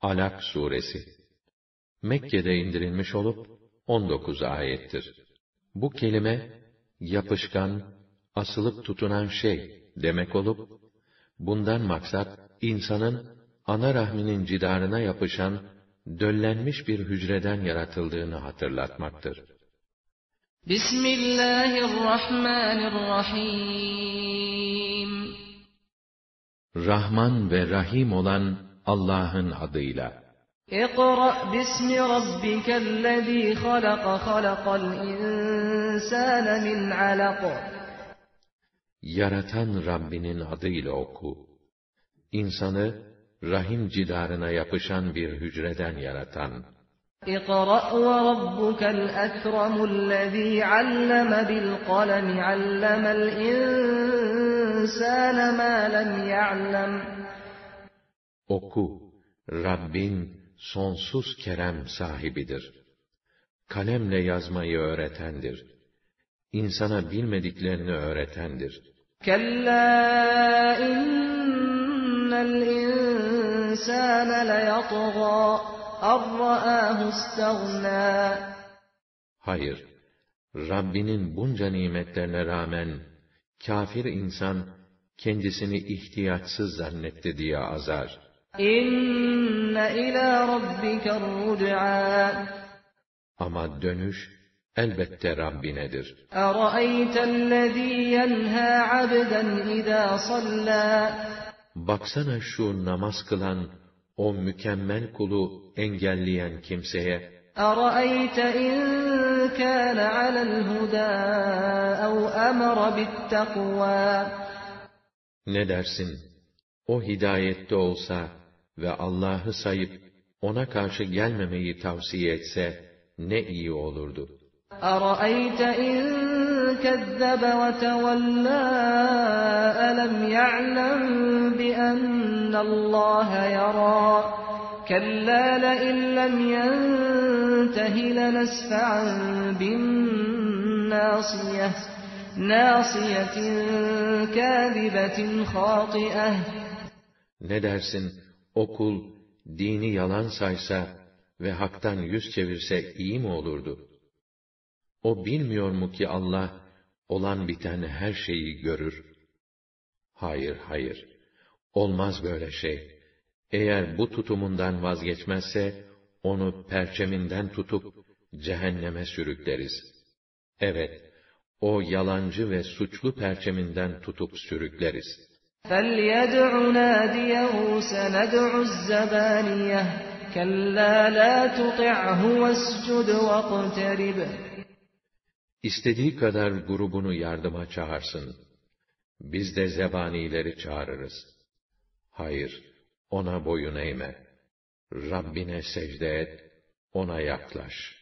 Alak suresi Mekke'de indirilmiş olup 19 ayettir. Bu kelime yapışkan, asılıp tutunan şey demek olup bundan maksat insanın ana rahminin cidarına yapışan döllenmiş bir hücreden yaratıldığını hatırlatmaktır. Bismillahirrahmanirrahim Rahman ve Rahim olan Allah'ın adıyla. İkra bismi rabbikellezî halaka halakal insâne min alaq. Yaratan Rabbinin adıyla oku. İnsanı rahim cidarına yapışan bir hücreden yaratan. اقرأ وربك الأكرم الذي علم بالقلم علم الإنسان ما لم يعلم Oku, Rabbin sonsuz kerem sahibidir. Kalemle yazmayı öğretendir. İnsana bilmediklerini öğretendir. Kella innel insane leyatgâ arra'âhu istagnâ. Hayır, Rabbinin bunca nimetlerine rağmen, kafir insan kendisini ihtiyatsız zannetti diye azar.'' İnne ilâ rabbike rüc'a. Ama dönüş, elbette Rabbinedir. اَرَأَيْتَ الَّذ۪ي يَنْهَا عَبْدًا اِذَا صَلَّى Baksana şu namaz kılan, o mükemmel kulu engelleyen kimseye أَرَأَيْتَ إِنْ كَانَ عَلَى الْهُدَى أَوْ أَمَرَ بِالتَّقْوَى Ne dersin? O hidayette olsa ve Allah'ı sayıp ona karşı gelmemeyi tavsiye etse ne iyi olurdu. أَرَأَيْتَ إِنْ كَذَّبَ وَتَوَلَّى أَلَمْ يَعْلَمْ بِأَنَّ اللَّهَ يَرَى كَلَّا لَئِنْ لَمْ يَنْتَهِ لَنَسْفَعًا بِالنَّاصِيَةِ نَاصِيَةٍ كَاذِبَةٍ خَاطِئَةٍ Ne dersin, O kul dini yalan saysa ve haktan yüz çevirse iyi mi olurdu? O bilmiyor mu ki Allah, olan biten her şeyi görür? Hayır, hayır. Olmaz böyle şey. Eğer bu tutumundan vazgeçmezse, onu perçeminden tutup, cehenneme sürükleriz. Evet, o yalancı ve suçlu perçeminden tutup sürükleriz. فَلْيَدْعُ نَادِيَهُ سَنَدْعُ الزَّبَانِيَةِ كَلَّا لَا تُطِعْهُ وَاسْجُدْ وَاقْتَرِبْ İstediği kadar grubunu yardıma çağırsın. Biz de zebanileri çağırırız. Hayır, ona boyun eğme. Rabbine secde et, ona yaklaş.''